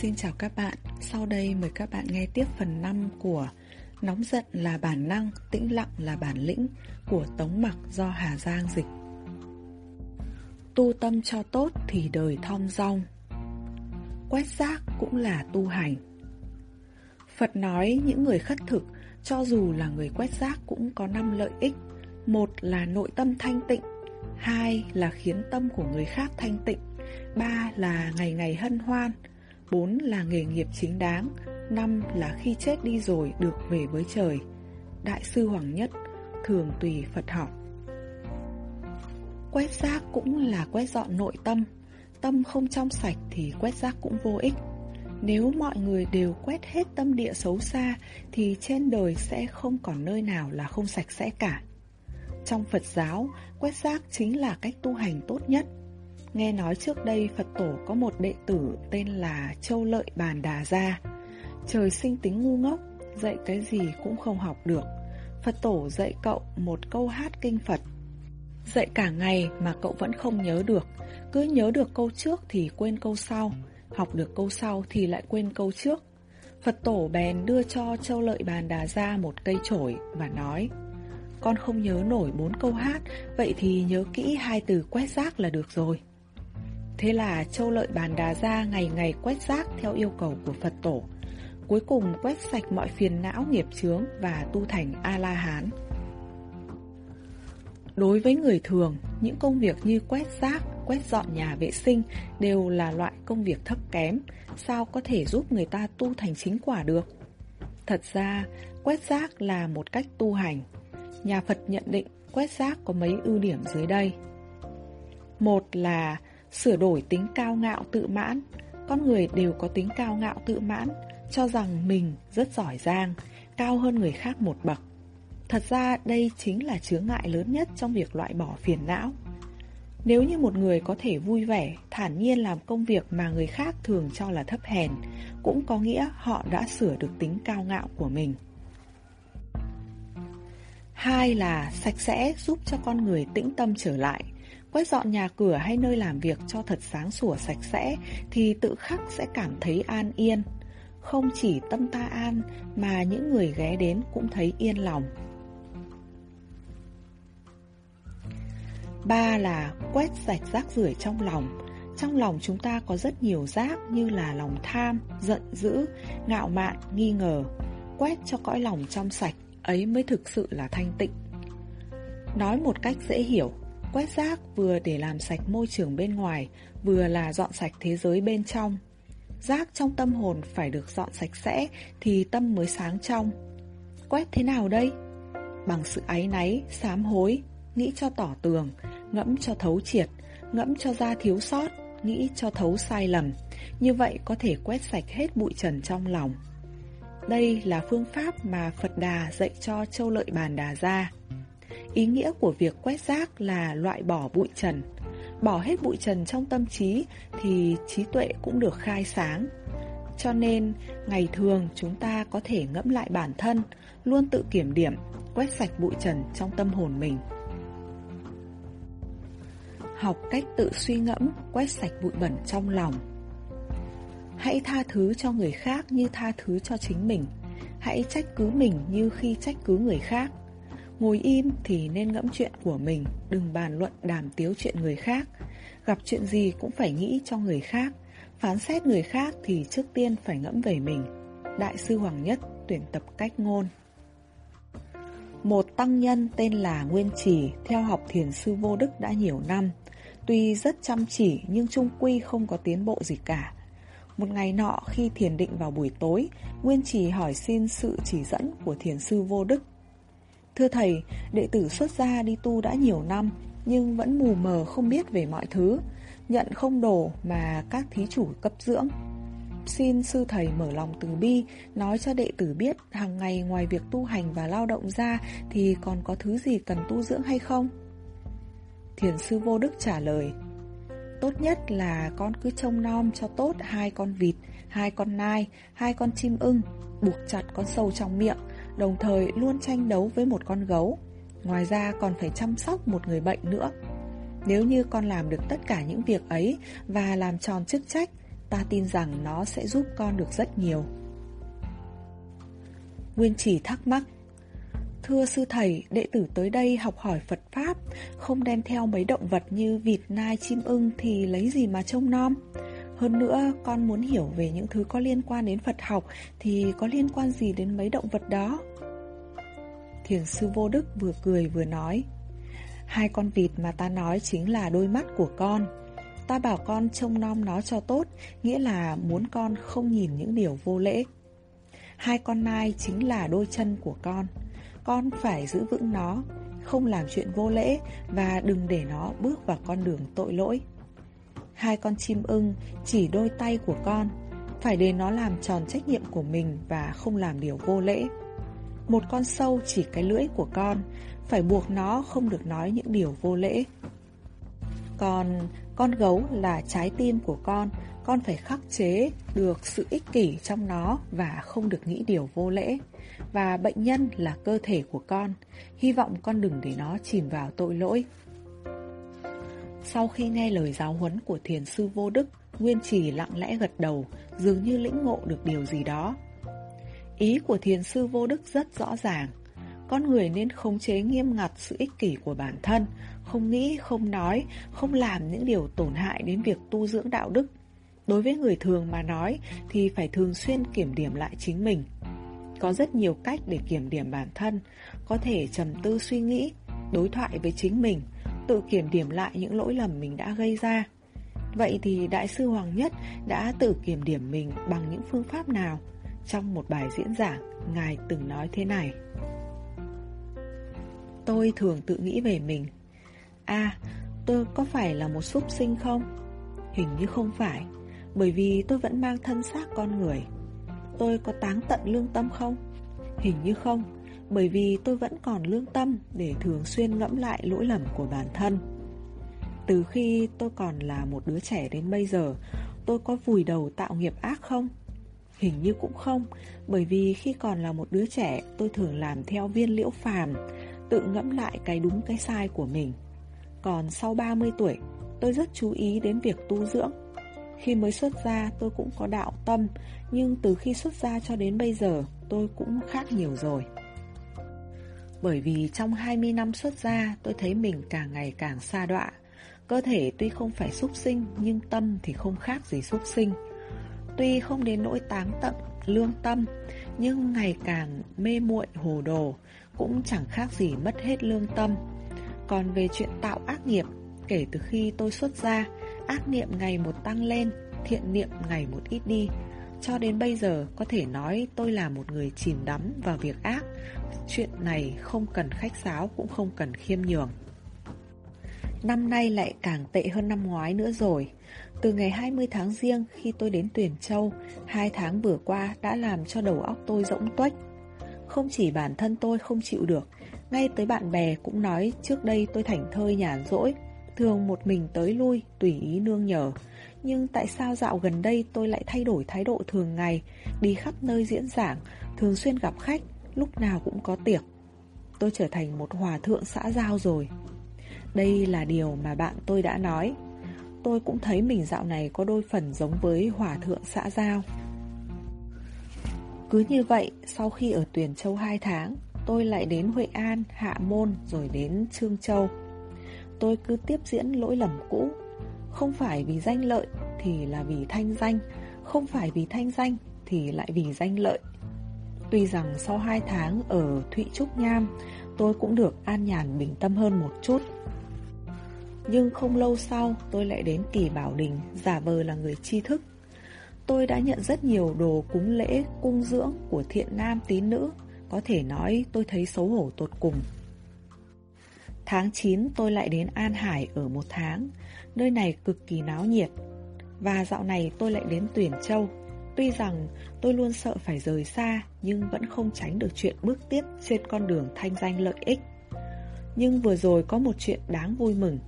Xin chào các bạn, sau đây mời các bạn nghe tiếp phần 5 của Nóng giận là bản năng, tĩnh lặng là bản lĩnh của Tống Mặc do Hà Giang dịch. Tu tâm cho tốt thì đời thong dong. Quét rác cũng là tu hành. Phật nói những người khất thực, cho dù là người quét rác cũng có 5 lợi ích. Một là nội tâm thanh tịnh, hai là khiến tâm của người khác thanh tịnh, ba là ngày ngày hân hoan, 4 là nghề nghiệp chính đáng 5 là khi chết đi rồi được về với trời. Đại sư Hoàng Nhất Thường tùy Phật học. Quét rác cũng là quét dọn nội tâm. Tâm không trong sạch thì quét rác cũng vô ích. Nếu mọi người đều quét hết tâm địa xấu xa Thì trên đời sẽ không còn nơi nào là không sạch sẽ cả. Trong Phật giáo, quét rác chính là cách tu hành tốt nhất. Nghe nói trước đây Phật tổ có một đệ tử tên là Châu Lợi Bàn Đà Gia. Trời sinh tính ngu ngốc, dạy cái gì cũng không học được. Phật tổ dạy cậu một câu hát kinh Phật. Dạy cả ngày mà cậu vẫn không nhớ được. Cứ nhớ được câu trước thì quên câu sau, học được câu sau thì lại quên câu trước. Phật tổ bèn đưa cho Châu Lợi Bàn Đà Gia một cây chổi và nói Con không nhớ nổi bốn câu hát, vậy thì nhớ kỹ hai từ quét rác là được rồi. Thế là Châu Lợi Bàn Đà Gia ngày ngày quét rác theo yêu cầu của Phật Tổ. Cuối cùng quét sạch mọi phiền não nghiệp chướng và tu thành A-la-hán. Đối với người thường, những công việc như quét rác, quét dọn nhà vệ sinh đều là loại công việc thấp kém, sao có thể giúp người ta tu thành chính quả được? Thật ra, quét rác là một cách tu hành. Nhà Phật nhận định quét rác có mấy ưu điểm dưới đây. Một là sửa đổi tính cao ngạo tự mãn. Con người đều có tính cao ngạo tự mãn, cho rằng mình rất giỏi giang, cao hơn người khác một bậc. Thật ra đây chính là chướng ngại lớn nhất trong việc loại bỏ phiền não. Nếu như một người có thể vui vẻ, thản nhiên làm công việc mà người khác thường cho là thấp hèn, cũng có nghĩa họ đã sửa được tính cao ngạo của mình. Hai là sạch sẽ giúp cho con người tĩnh tâm trở lại, Quét dọn nhà cửa hay nơi làm việc cho thật sáng sủa sạch sẽ thì tự khắc sẽ cảm thấy an yên. Không chỉ tâm ta an mà những người ghé đến cũng thấy yên lòng. Ba là quét sạch rác rưởi trong lòng. Trong lòng chúng ta có rất nhiều rác như là lòng tham, giận dữ, ngạo mạn, nghi ngờ. Quét cho cõi lòng trong sạch, ấy mới thực sự là thanh tịnh. Nói một cách dễ hiểu, Quét rác vừa để làm sạch môi trường bên ngoài, vừa là dọn sạch thế giới bên trong. Rác trong tâm hồn phải được dọn sạch sẽ thì tâm mới sáng trong. Quét thế nào đây? Bằng sự áy náy, sám hối, nghĩ cho tỏ tường, ngẫm cho thấu triệt, ngẫm cho ra thiếu sót, nghĩ cho thấu sai lầm. Như vậy có thể quét sạch hết bụi trần trong lòng. Đây là phương pháp mà Phật Đà dạy cho Châu Lợi Bàn Đà ra. Ý nghĩa của việc quét rác là loại bỏ bụi trần. Bỏ hết bụi trần trong tâm trí thì trí tuệ cũng được khai sáng. Cho nên, ngày thường chúng ta có thể ngẫm lại bản thân, luôn tự kiểm điểm, quét sạch bụi trần trong tâm hồn mình. Học cách tự suy ngẫm, quét sạch bụi bẩn trong lòng. Hãy tha thứ cho người khác như tha thứ cho chính mình. Hãy trách cứ mình như khi trách cứ người khác. Ngồi im thì nên ngẫm chuyện của mình, đừng bàn luận đàm tiếu chuyện người khác. Gặp chuyện gì cũng phải nghĩ cho người khác. Phán xét người khác thì trước tiên phải ngẫm về mình. Đại sư Hoàng Nhất tuyển tập cách ngôn. Một tăng nhân tên là Nguyên Trì theo học thiền sư vô đức đã nhiều năm. Tuy rất chăm chỉ nhưng trung quy không có tiến bộ gì cả. Một ngày nọ khi thiền định vào buổi tối, Nguyên Trì hỏi xin sự chỉ dẫn của thiền sư vô đức Thưa thầy, đệ tử xuất gia đi tu đã nhiều năm nhưng vẫn mù mờ không biết về mọi thứ, nhận không đồ mà các thí chủ cấp dưỡng. Xin sư thầy mở lòng từ bi, nói cho đệ tử biết hàng ngày ngoài việc tu hành và lao động ra thì còn có thứ gì cần tu dưỡng hay không? Thiền sư vô đức trả lời, tốt nhất là con cứ trông nom cho tốt hai con vịt, hai con nai, hai con chim ưng, buộc chặt con sâu trong miệng, đồng thời luôn tranh đấu với một con gấu. Ngoài ra còn phải chăm sóc một người bệnh nữa. Nếu như con làm được tất cả những việc ấy và làm tròn chức trách, ta tin rằng nó sẽ giúp con được rất nhiều. Nguyên chỉ thắc mắc Thưa sư thầy, đệ tử tới đây học hỏi Phật Pháp, không đem theo mấy động vật như vịt, nai, chim ưng thì lấy gì mà trông nom? Hơn nữa, con muốn hiểu về những thứ có liên quan đến Phật học thì có liên quan gì đến mấy động vật đó? Thiền sư vô đức vừa cười vừa nói Hai con vịt mà ta nói chính là đôi mắt của con. Ta bảo con trông nom nó cho tốt Nghĩa là muốn con không nhìn những điều vô lễ. Hai con nai chính là đôi chân của con. Con phải giữ vững nó Không làm chuyện vô lễ Và đừng để nó bước vào con đường tội lỗi. Hai con chim ưng chỉ đôi tay của con, Phải để nó làm tròn trách nhiệm của mình Và không làm điều vô lễ. Một con sâu chỉ cái lưỡi của con, Phải buộc nó không được nói những điều vô lễ. Còn con gấu là trái tim của con Con phải khắc chế được sự ích kỷ trong nó Và không được nghĩ điều vô lễ. Và bệnh nhân là cơ thể của con, Hy vọng con đừng để nó chìm vào tội lỗi. Sau khi nghe lời giáo huấn của thiền sư vô đức Nguyên trì lặng lẽ gật đầu Dường như lĩnh ngộ được điều gì đó Ý của thiền sư vô đức rất rõ ràng. Con người nên khống chế nghiêm ngặt sự ích kỷ của bản thân, không nghĩ, không nói, không làm những điều tổn hại đến việc tu dưỡng đạo đức. Đối với người thường mà nói thì phải thường xuyên kiểm điểm lại chính mình. Có rất nhiều cách để kiểm điểm bản thân, có thể trầm tư suy nghĩ, đối thoại với chính mình, tự kiểm điểm lại những lỗi lầm mình đã gây ra. Vậy thì Đại sư Hoàng Nhất đã tự kiểm điểm mình bằng những phương pháp nào? Trong một bài diễn giảng, Ngài từng nói thế này Tôi thường tự nghĩ về mình À, tôi có phải là một súc sinh không? Hình như không phải Bởi vì tôi vẫn mang thân xác con người Tôi có táng tận lương tâm không? Hình như không bởi vì tôi vẫn còn lương tâm Để thường xuyên ngẫm lại lỗi lầm của bản thân Từ khi tôi còn là một đứa trẻ đến bây giờ Tôi có vùi đầu tạo nghiệp ác không? Hình như cũng không, bởi vì khi còn là một đứa trẻ, tôi thường làm theo viên liễu phàm, tự ngẫm lại cái đúng cái sai của mình. Còn sau 30 tuổi, tôi rất chú ý đến việc tu dưỡng. Khi mới xuất gia, tôi cũng có đạo tâm, nhưng từ khi xuất gia cho đến bây giờ, tôi cũng khác nhiều rồi. Bởi vì trong 20 năm xuất gia, tôi thấy mình càng ngày càng xa đọa. Cơ thể tuy không phải súc sinh, nhưng tâm thì không khác gì súc sinh. Tuy không đến nỗi táng tận lương tâm Nhưng ngày càng mê muội hồ đồ Cũng chẳng khác gì mất hết lương tâm Còn về chuyện tạo ác nghiệp Kể từ khi tôi xuất gia Ác niệm ngày một tăng lên Thiện niệm ngày một ít đi cho đến bây giờ có thể nói tôi là một người chìm đắm vào việc ác Chuyện này không cần khách sáo cũng không cần khiêm nhường Năm nay lại càng tệ hơn năm ngoái nữa rồi từ ngày 20 tháng riêng khi tôi đến Tuyển Châu, hai tháng vừa qua đã làm cho đầu óc tôi rỗng tuếch. Không chỉ bản thân tôi không chịu được, ngay tới bạn bè cũng nói trước đây tôi thành thơi nhàn rỗi, thường một mình tới lui, tùy ý nương nhờ. Nhưng tại sao dạo gần đây tôi lại thay đổi thái độ thường ngày, đi khắp nơi diễn giảng, thường xuyên gặp khách, lúc nào cũng có tiệc. Tôi trở thành một hòa thượng xã giao rồi. Đây là điều mà bạn tôi đã nói. Tôi cũng thấy mình dạo này có đôi phần giống với hòa thượng xã giao Cứ như vậy, sau khi ở Tuyền Châu 2 tháng Tôi lại đến Huệ An, Hạ Môn rồi đến Trương Châu Tôi cứ tiếp diễn lỗi lầm cũ không phải vì danh lợi thì là vì thanh danh Không phải vì thanh danh thì lại vì danh lợi Tuy rằng sau 2 tháng ở Thụy Trúc Nham Tôi cũng được an nhàn bình tâm hơn một chút nhưng không lâu sau tôi lại đến Kỳ Bảo Đình giả vờ là người tri thức. Tôi đã nhận rất nhiều đồ cúng lễ, cung dưỡng của thiện nam tín nữ. Có thể nói tôi thấy xấu hổ tột cùng. Tháng 9 tôi lại đến An Hải ở một tháng. Nơi này cực kỳ náo nhiệt. Và dạo này tôi lại đến Tuyển Châu. Tuy rằng tôi luôn sợ phải rời xa nhưng vẫn không tránh được chuyện bước tiếp trên con đường thanh danh lợi ích. Nhưng vừa rồi có một chuyện đáng vui mừng.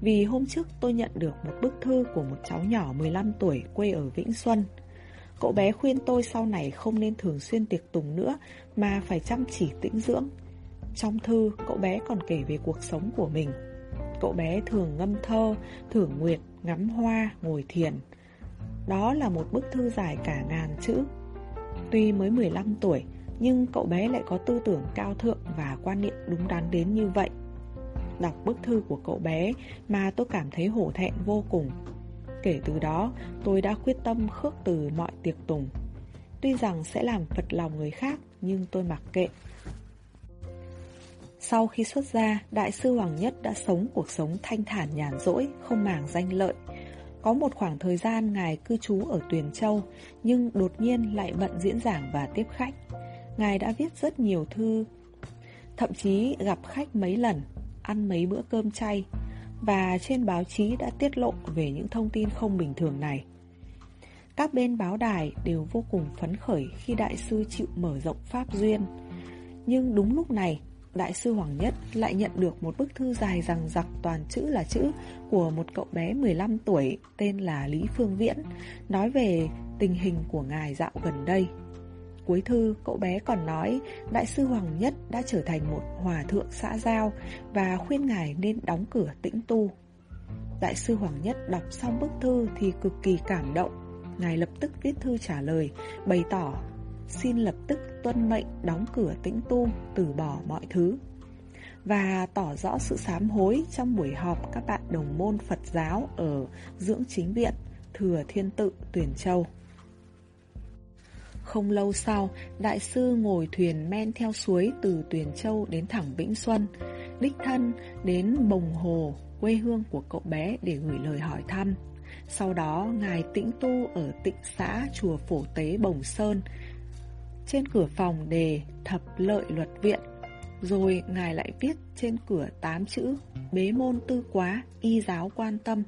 Vì hôm trước tôi nhận được một bức thư của một cháu nhỏ 15 tuổi quê ở Vĩnh Xuân. Cậu bé khuyên tôi sau này không nên thường xuyên tiệc tùng nữa mà phải chăm chỉ tĩnh dưỡng. Trong thư, cậu bé còn kể về cuộc sống của mình. Cậu bé thường ngâm thơ, thưởng nguyệt, ngắm hoa, ngồi thiền. Đó là một bức thư dài cả ngàn chữ. Tuy mới 15 tuổi, nhưng cậu bé lại có tư tưởng cao thượng và quan niệm đúng đắn đến như vậy. Đọc bức thư của cậu bé mà tôi cảm thấy hổ thẹn vô cùng. Kể từ đó, tôi đã quyết tâm khước từ mọi tiệc tùng. Tuy rằng sẽ làm phật lòng người khác, nhưng tôi mặc kệ. Sau khi xuất gia, Đại sư Hoàng Nhất đã sống cuộc sống thanh thản nhàn rỗi, không màng danh lợi. Có một khoảng thời gian Ngài cư trú ở Tuyền Châu, nhưng đột nhiên lại bận diễn giảng và tiếp khách. Ngài đã viết rất nhiều thư, thậm chí gặp khách mấy lần, ăn mấy bữa cơm chay, và trên báo chí đã tiết lộ về những thông tin không bình thường này. Các bên báo đài đều vô cùng phấn khởi khi đại sư chịu mở rộng pháp duyên. Nhưng đúng lúc này, đại sư Hoàng Nhất lại nhận được một bức thư dài rằng giặc toàn chữ là chữ của một cậu bé 15 tuổi tên là Lý Phương Viễn, nói về tình hình của ngài dạo gần đây. Cuối thư, cậu bé còn nói Đại sư Hoàng Nhất đã trở thành một hòa thượng xã giao và khuyên ngài nên đóng cửa tĩnh tu. Đại sư Hoàng Nhất đọc xong bức thư thì cực kỳ cảm động. Ngài lập tức viết thư trả lời, bày tỏ xin lập tức tuân mệnh đóng cửa tĩnh tu, từ bỏ mọi thứ. Và tỏ rõ sự sám hối trong buổi họp các bạn đồng môn Phật giáo ở Dưỡng Chính Viện, Thừa Thiên Tự, Tuyển Châu. Không lâu sau, đại sư ngồi thuyền men theo suối từ Tuyền Châu đến thẳng Vĩnh Xuân, đích thân đến Bồng Hồ, quê hương của cậu bé để gửi lời hỏi thăm. Sau đó, Ngài tĩnh tu ở tịnh xã Chùa Phổ Tế Bồng Sơn, trên cửa phòng đề thập lợi luật viện. Rồi Ngài lại viết trên cửa tám chữ bế môn tư quá, y giáo quan tâm.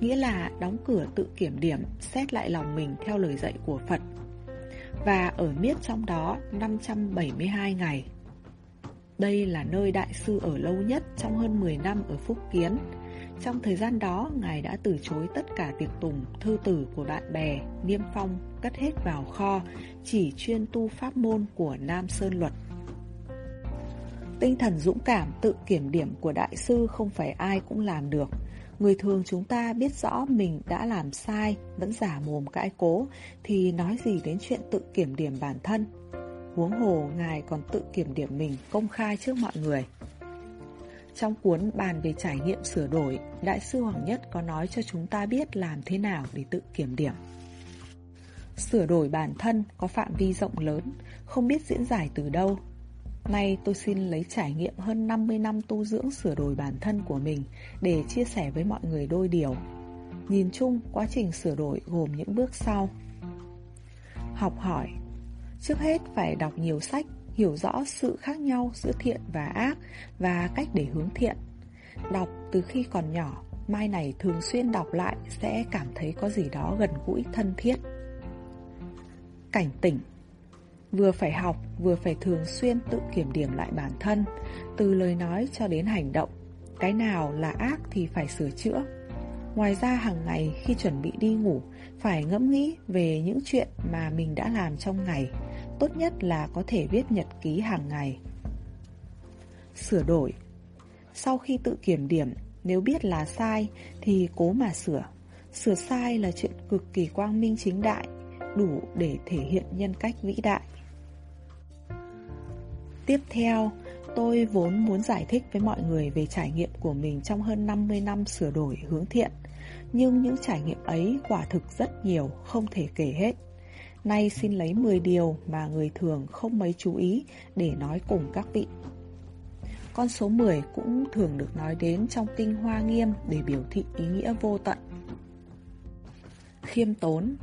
Nghĩa là đóng cửa tự kiểm điểm, xét lại lòng mình theo lời dạy của Phật và ở miết trong đó 572 ngày. Đây là nơi đại sư ở lâu nhất trong hơn 10 năm ở Phúc Kiến. Trong thời gian đó, Ngài đã từ chối tất cả tiệc tùng, thư tử của bạn bè, niêm phong, cất hết vào kho, chỉ chuyên tu pháp môn của Nam Sơn Luật. Tinh thần dũng cảm tự kiểm điểm của đại sư không phải ai cũng làm được. Người thường chúng ta biết rõ mình đã làm sai, vẫn giả mồm cãi cố, thì nói gì đến chuyện tự kiểm điểm bản thân. Huống hồ, Ngài còn tự kiểm điểm mình công khai trước mọi người. Trong cuốn bàn về trải nghiệm sửa đổi, Đại sư Hoàng Nhất có nói cho chúng ta biết làm thế nào để tự kiểm điểm. Sửa đổi bản thân có phạm vi rộng lớn, không biết diễn giải từ đâu, Nay tôi xin lấy trải nghiệm hơn 50 năm tu dưỡng sửa đổi bản thân của mình để chia sẻ với mọi người đôi điều. Nhìn chung, quá trình sửa đổi gồm những bước sau. Học hỏi Trước hết phải đọc nhiều sách, hiểu rõ sự khác nhau giữa thiện và ác và cách để hướng thiện. Đọc từ khi còn nhỏ, mai này thường xuyên đọc lại sẽ cảm thấy có gì đó gần gũi thân thiết. Cảnh tỉnh Vừa phải học, vừa phải thường xuyên tự kiểm điểm lại bản thân, từ lời nói cho đến hành động. Cái nào là ác thì phải sửa chữa. Ngoài ra hàng ngày khi chuẩn bị đi ngủ, phải ngẫm nghĩ về những chuyện mà mình đã làm trong ngày. Tốt nhất là có thể viết nhật ký hàng ngày. Sửa đổi Sau khi tự kiểm điểm, nếu biết là sai thì cố mà sửa. Sửa sai là chuyện cực kỳ quang minh chính đại, đủ để thể hiện nhân cách vĩ đại. Tiếp theo, tôi vốn muốn giải thích với mọi người về trải nghiệm của mình trong hơn 50 năm sửa đổi hướng thiện. Nhưng những trải nghiệm ấy quả thực rất nhiều, không thể kể hết. Nay xin lấy 10 điều mà người thường không mấy chú ý để nói cùng các vị. Con số 10 cũng thường được nói đến trong kinh Hoa Nghiêm để biểu thị ý nghĩa vô tận. Khiêm tốn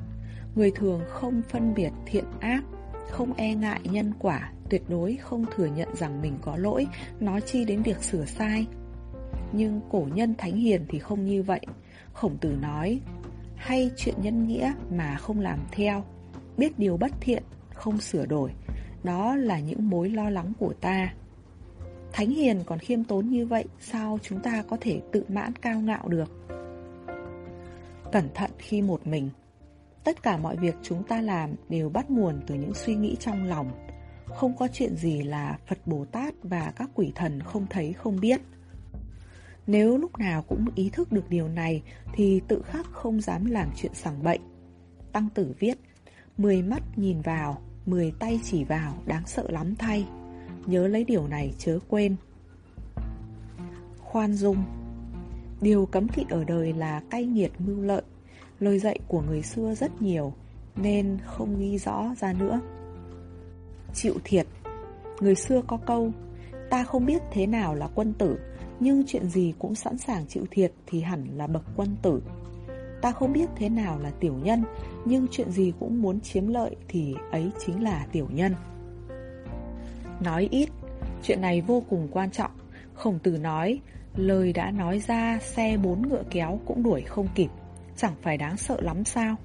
Người thường không phân biệt thiện ác, không e ngại nhân quả tuyệt đối không thừa nhận rằng mình có lỗi, nói chi đến việc sửa sai. Nhưng cổ nhân thánh hiền thì không như vậy. Khổng tử nói, hay chuyện nhân nghĩa mà không làm theo, biết điều bất thiện, không sửa đổi, đó là những mối lo lắng của ta. Thánh hiền còn khiêm tốn như vậy, sao chúng ta có thể tự mãn cao ngạo được? Cẩn thận khi một mình Tất cả mọi việc chúng ta làm đều bắt nguồn từ những suy nghĩ trong lòng không có chuyện gì là Phật Bồ Tát và các quỷ thần không thấy không biết. Nếu lúc nào cũng ý thức được điều này thì tự khắc không dám làm chuyện sằng bệnh, Tăng tử viết Mười mắt nhìn vào, mười tay chỉ vào, đáng sợ lắm thay. Nhớ lấy điều này chớ quên. Khoan dung. Điều cấm kỵ ở đời là cay nghiệt mưu lợi. Lời dạy của người xưa rất nhiều Nên không ghi rõ ra nữa. Chịu thiệt. Người xưa có câu Ta không biết thế nào là quân tử Nhưng chuyện gì cũng sẵn sàng chịu thiệt Thì hẳn là bậc quân tử. Ta không biết thế nào là tiểu nhân, Nhưng chuyện gì cũng muốn chiếm lợi Thì ấy chính là tiểu nhân. Nói ít, Chuyện này vô cùng quan trọng. Khổng tử nói, Lời đã nói ra, xe bốn ngựa kéo cũng đuổi không kịp. Chẳng phải đáng sợ lắm sao?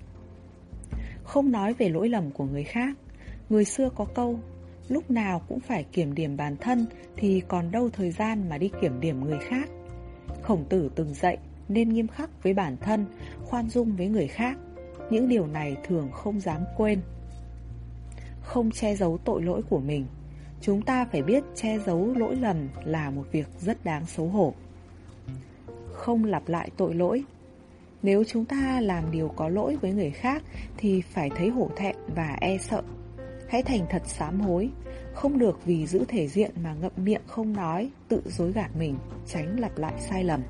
Không nói về lỗi lầm của người khác. Người xưa có câu, Lúc nào cũng phải kiểm điểm bản thân Thì còn đâu thời gian mà đi kiểm điểm người khác. Khổng tử từng dạy nên nghiêm khắc với bản thân Khoan dung với người khác Những điều này thường không dám quên Không che giấu tội lỗi của mình Chúng ta phải biết che giấu lỗi lầm là một việc rất đáng xấu hổ. Không lặp lại tội lỗi Nếu chúng ta làm điều có lỗi với người khác thì phải thấy hổ thẹn và e sợ. Hãy thành thật sám hối, không được vì giữ thể diện mà ngậm miệng không nói, tự dối gạt mình, tránh lặp lại sai lầm.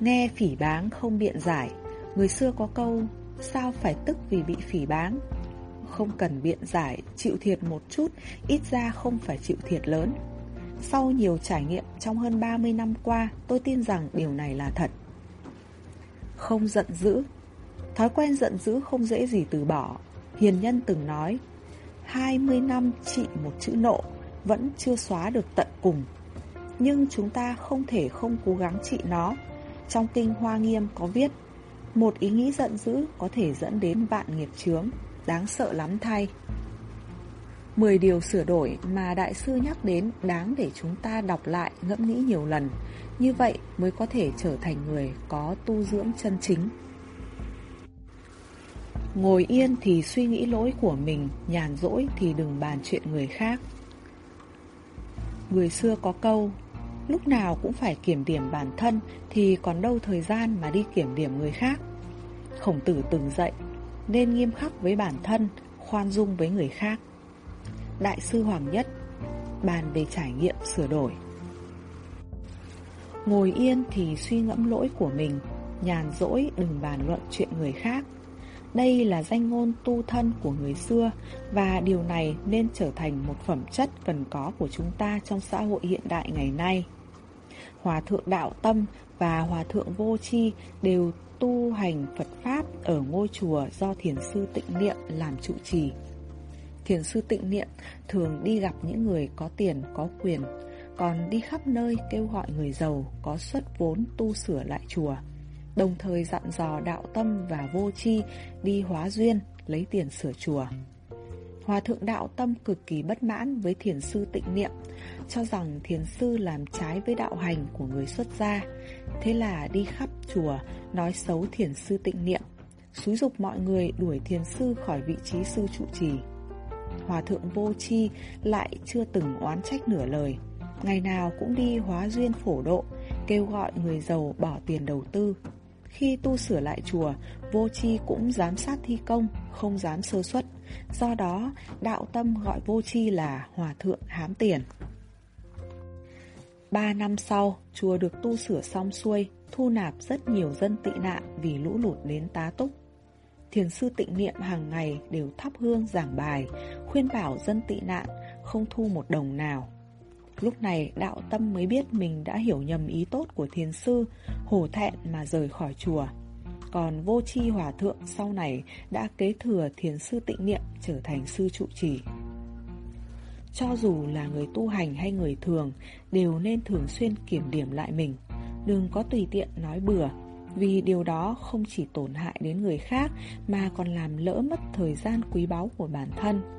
Nghe phỉ báng không biện giải, người xưa có câu, sao phải tức vì bị phỉ báng? không cần biện giải, chịu thiệt một chút, ít ra không phải chịu thiệt lớn. Sau nhiều trải nghiệm trong hơn 30 năm qua, tôi tin rằng điều này là thật. Không giận dữ Thói quen giận dữ không dễ gì từ bỏ. Hiền nhân từng nói, 20 năm trị một chữ nộ, vẫn chưa xóa được tận cùng. Nhưng chúng ta không thể không cố gắng trị nó. Trong kinh Hoa Nghiêm có viết, một ý nghĩ giận dữ có thể dẫn đến vạn nghiệp chướng đáng sợ lắm thay. Mười điều sửa đổi mà đại sư nhắc đến đáng để chúng ta đọc lại ngẫm nghĩ nhiều lần, như vậy mới có thể trở thành người có tu dưỡng chân chính. Ngồi yên thì suy nghĩ lỗi của mình, nhàn rỗi thì đừng bàn chuyện người khác. Người xưa có câu, lúc nào cũng phải kiểm điểm bản thân thì còn đâu thời gian mà đi kiểm điểm người khác. Khổng tử từng dạy, nên nghiêm khắc với bản thân, khoan dung với người khác. Đại sư Hoàng Nhất bàn về trải nghiệm sửa đổi. Ngồi yên thì suy ngẫm lỗi của mình, nhàn rỗi đừng bàn luận chuyện người khác. Đây là danh ngôn tu thân của người xưa và điều này nên trở thành một phẩm chất cần có của chúng ta trong xã hội hiện đại ngày nay. Hòa thượng đạo tâm và hòa thượng vô chi đều tu hành Phật Pháp ở ngôi chùa do thiền sư tịnh niệm làm trụ trì. Thiền sư tịnh niệm thường đi gặp những người có tiền, có quyền, còn đi khắp nơi kêu gọi người giàu có xuất vốn tu sửa lại chùa, đồng thời dặn dò đạo tâm và vô chi đi hóa duyên, lấy tiền sửa chùa. Hòa thượng đạo tâm cực kỳ bất mãn với thiền sư tịnh niệm, cho rằng thiền sư làm trái với đạo hành của người xuất gia. Thế là đi khắp chùa nói xấu thiền sư tịnh niệm, xúi dục mọi người đuổi thiền sư khỏi vị trí sư trụ trì. Hòa thượng vô chi lại chưa từng oán trách nửa lời, ngày nào cũng đi hóa duyên phổ độ, kêu gọi người giàu bỏ tiền đầu tư. Khi tu sửa lại chùa, vô chi cũng giám sát thi công, không dám sơ xuất. Do đó, đạo tâm gọi vô chi là hòa thượng hám tiền. Ba năm sau, chùa được tu sửa xong xuôi, thu nạp rất nhiều dân tị nạn vì lũ lụt đến tá túc. Thiền sư tịnh niệm hàng ngày đều thắp hương giảng bài, khuyên bảo dân tị nạn không thu một đồng nào. Lúc này đạo tâm mới biết mình đã hiểu nhầm ý tốt của thiền sư, hổ thẹn mà rời khỏi chùa. Còn vô chi hòa thượng sau này đã kế thừa thiền sư tịnh niệm trở thành sư trụ trì. Cho dù là người tu hành hay người thường đều nên thường xuyên kiểm điểm lại mình. Đừng có tùy tiện nói bừa, vì điều đó không chỉ tổn hại đến người khác mà còn làm lỡ mất thời gian quý báu của bản thân.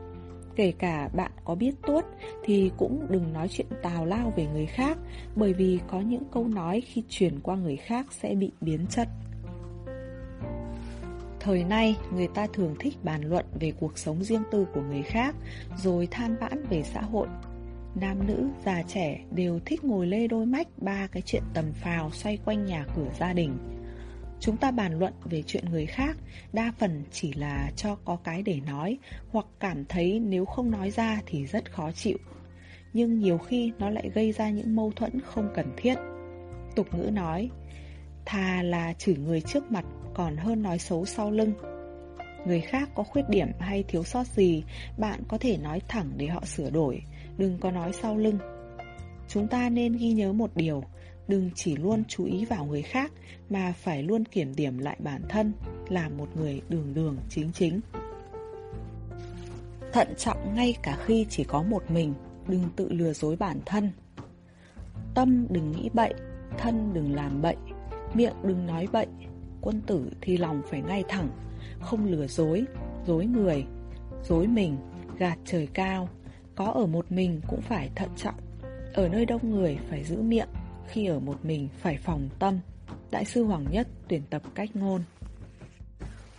Kể cả bạn có biết tuốt thì cũng đừng nói chuyện tào lao về người khác bởi vì có những câu nói khi truyền qua người khác sẽ bị biến chất. Thời nay, người ta thường thích bàn luận về cuộc sống riêng tư của người khác, rồi than vãn về xã hội. Nam nữ, già trẻ đều thích ngồi lê đôi mách ba cái chuyện tầm phào xoay quanh nhà cửa gia đình. Chúng ta bàn luận về chuyện người khác, đa phần chỉ là cho có cái để nói, hoặc cảm thấy nếu không nói ra thì rất khó chịu. Nhưng nhiều khi nó lại gây ra những mâu thuẫn không cần thiết. Tục ngữ nói, thà là chửi người trước mặt còn hơn nói xấu sau lưng. Người khác có khuyết điểm hay thiếu sót gì, bạn có thể nói thẳng để họ sửa đổi, đừng có nói sau lưng. Chúng ta nên ghi nhớ một điều, đừng chỉ luôn chú ý vào người khác mà phải luôn kiểm điểm lại bản thân, là một người đường đường chính chính. Thận trọng ngay cả khi chỉ có một mình, đừng tự lừa dối bản thân. Tâm đừng nghĩ bậy, thân đừng làm bậy, miệng đừng nói bậy, quân tử thì lòng phải ngay thẳng, không lừa dối, dối người, dối mình, gạt trời cao, có ở một mình cũng phải thận trọng, ở nơi đông người phải giữ miệng, khi ở một mình phải phòng tâm. Đại sư Hoàng Nhất tuyển tập cách ngôn.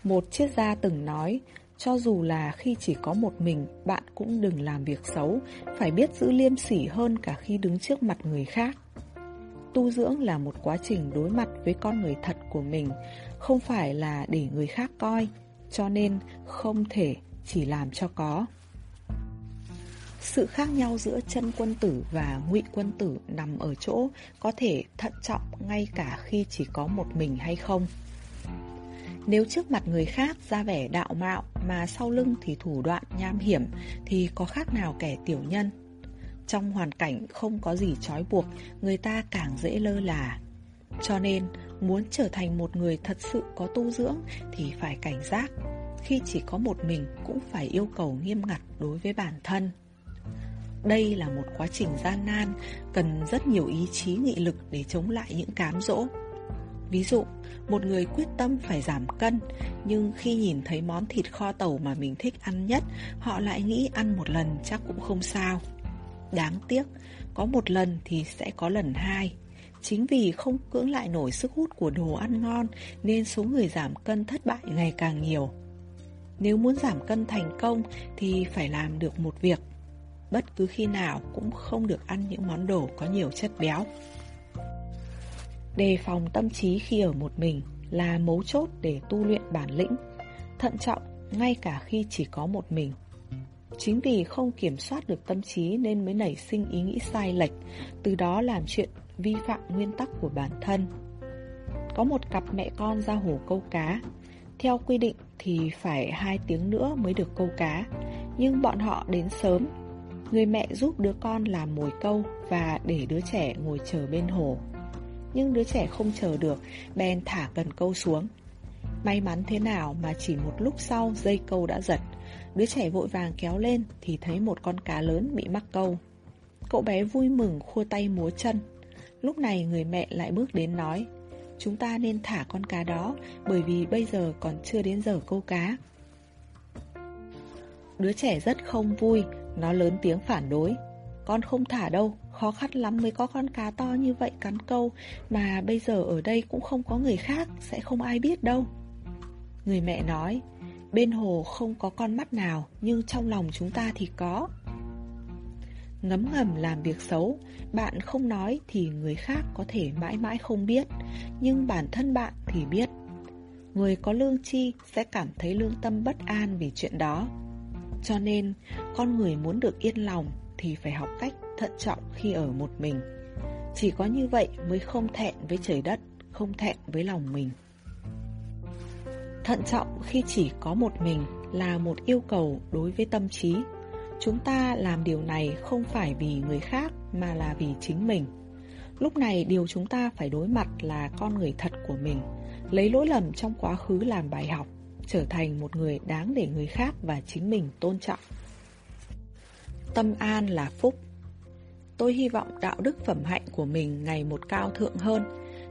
Một triết gia từng nói, cho dù là khi chỉ có một mình, bạn cũng đừng làm việc xấu, phải biết giữ liêm sỉ hơn cả khi đứng trước mặt người khác. Tu dưỡng là một quá trình đối mặt với con người thật của mình, không phải là để người khác coi, cho nên không thể chỉ làm cho có. Sự khác nhau giữa chân quân tử và ngụy quân tử nằm ở chỗ có thể thận trọng ngay cả khi chỉ có một mình hay không. Nếu trước mặt người khác ra vẻ đạo mạo mà sau lưng thì thủ đoạn nham hiểm thì có khác nào kẻ tiểu nhân. Trong hoàn cảnh không có gì trói buộc, người ta càng dễ lơ là. Cho nên, muốn trở thành một người thật sự có tu dưỡng thì phải cảnh giác. Khi chỉ có một mình cũng phải yêu cầu nghiêm ngặt đối với bản thân. Đây là một quá trình gian nan, cần rất nhiều ý chí nghị lực để chống lại những cám dỗ. Ví dụ, một người quyết tâm phải giảm cân, nhưng khi nhìn thấy món thịt kho tàu mà mình thích ăn nhất, họ lại nghĩ ăn một lần chắc cũng không sao. Đáng tiếc, có một lần thì sẽ có lần hai. Chính vì không cưỡng lại nổi sức hút của đồ ăn ngon nên số người giảm cân thất bại ngày càng nhiều. Nếu muốn giảm cân thành công thì phải làm được một việc bất cứ khi nào cũng không được ăn những món đồ có nhiều chất béo. Đề phòng tâm trí khi ở một mình là mấu chốt để tu luyện bản lĩnh, thận trọng ngay cả khi chỉ có một mình. Chính vì không kiểm soát được tâm trí nên mới nảy sinh ý nghĩ sai lệch, từ đó làm chuyện vi phạm nguyên tắc của bản thân. Có một cặp mẹ con ra hồ câu cá. Theo quy định thì phải 2 tiếng nữa mới được câu cá, nhưng bọn họ đến sớm Người mẹ giúp đứa con làm mồi câu và để đứa trẻ ngồi chờ bên hồ. Nhưng đứa trẻ không chờ được, bèn thả cần câu xuống. May mắn thế nào mà chỉ một lúc sau dây câu đã giật. Đứa trẻ vội vàng kéo lên thì thấy một con cá lớn bị mắc câu. Cậu bé vui mừng khua tay múa chân. Lúc này người mẹ lại bước đến nói Chúng ta nên thả con cá đó bởi vì bây giờ còn chưa đến giờ câu cá. Đứa trẻ rất không vui, nó lớn tiếng phản đối. Con không thả đâu, Khó khăn lắm mới có con cá to như vậy cắn câu. Mà bây giờ ở đây cũng không có người khác, Sẽ không ai biết đâu. Người mẹ nói, Bên hồ không có con mắt nào, Nhưng trong lòng chúng ta thì có. Ngấm ngầm làm việc xấu, Bạn không nói thì người khác có thể mãi mãi không biết, Nhưng bản thân bạn thì biết. Người có lương chi sẽ cảm thấy lương tâm bất an vì chuyện đó cho nên, con người muốn được yên lòng thì phải học cách thận trọng khi ở một mình. Chỉ có như vậy mới không thẹn với trời đất, không thẹn với lòng mình. Thận trọng khi chỉ có một mình là một yêu cầu đối với tâm trí. Chúng ta làm điều này không phải vì người khác mà là vì chính mình. Lúc này điều chúng ta phải đối mặt là con người thật của mình, lấy lỗi lầm trong quá khứ làm bài học trở thành một người đáng để người khác và chính mình tôn trọng. Tâm an là phúc. Tôi hy vọng đạo đức phẩm hạnh của mình ngày một cao thượng hơn,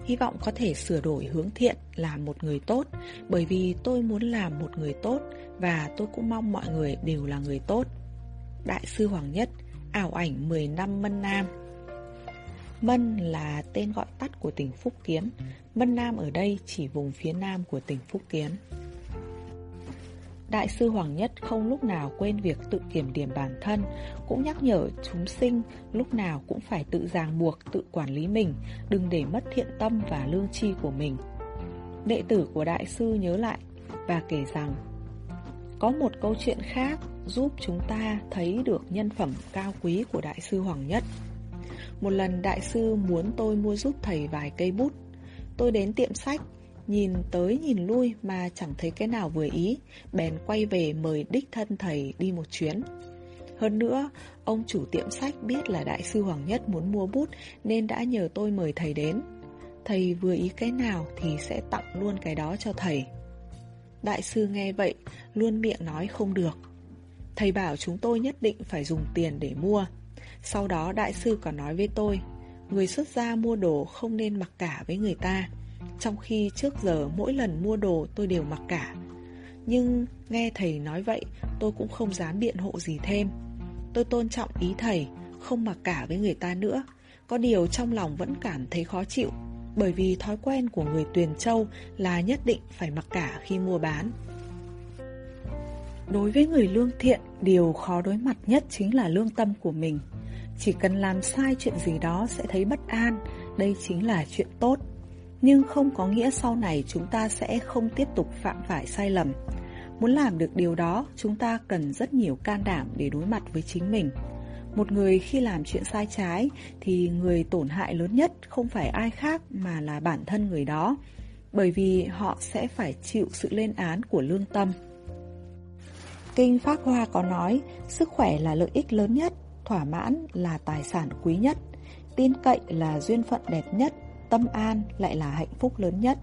hy vọng có thể sửa đổi hướng thiện làm một người tốt, bởi vì tôi muốn làm một người tốt và tôi cũng mong mọi người đều là người tốt. Đại sư Hoàng Nhất, ảo ảnh 10 năm Mân Nam Mân là tên gọi tắt của tỉnh Phúc Kiến, Mân Nam ở đây chỉ vùng phía nam của tỉnh Phúc Kiến. Đại sư Hoàng Nhất không lúc nào quên việc tự kiểm điểm bản thân, cũng nhắc nhở chúng sinh lúc nào cũng phải tự ràng buộc, tự quản lý mình, đừng để mất thiện tâm và lương tri của mình. Đệ tử của đại sư nhớ lại và kể rằng có một câu chuyện khác giúp chúng ta thấy được nhân phẩm cao quý của đại sư Hoàng Nhất. Một lần đại sư muốn tôi mua giúp thầy vài cây bút. Tôi đến tiệm sách, nhìn tới nhìn lui mà chẳng thấy cái nào vừa ý, bèn quay về mời đích thân thầy đi một chuyến. Hơn nữa, ông chủ tiệm sách biết là đại sư Hoàng Nhất muốn mua bút nên đã nhờ tôi mời thầy đến. Thầy vừa ý cái nào thì sẽ tặng luôn cái đó cho thầy. Đại sư nghe vậy, luôn miệng nói không được. Thầy bảo chúng tôi nhất định phải dùng tiền để mua. Sau đó đại sư còn nói với tôi, người xuất gia mua đồ không nên mặc cả với người ta. Trong khi trước giờ mỗi lần mua đồ tôi đều mặc cả. Nhưng nghe thầy nói vậy, tôi cũng không dám biện hộ gì thêm. Tôi tôn trọng ý thầy, không mặc cả với người ta nữa. Có điều trong lòng vẫn cảm thấy khó chịu, bởi vì thói quen của người Tuyền Châu là nhất định phải mặc cả khi mua bán. Đối với người lương thiện, điều khó đối mặt nhất chính là lương tâm của mình. Chỉ cần làm sai chuyện gì đó sẽ thấy bất an, đây chính là chuyện tốt. Nhưng không có nghĩa sau này chúng ta sẽ không tiếp tục phạm phải sai lầm. Muốn làm được điều đó, chúng ta cần rất nhiều can đảm để đối mặt với chính mình. Một người khi làm chuyện sai trái thì người tổn hại lớn nhất không phải ai khác mà là bản thân người đó, bởi vì họ sẽ phải chịu sự lên án của lương tâm. Kinh Pháp Hoa có nói, sức khỏe là lợi ích lớn nhất, thỏa mãn là tài sản quý nhất, tin cậy là duyên phận đẹp nhất, tâm an lại là hạnh phúc lớn nhất.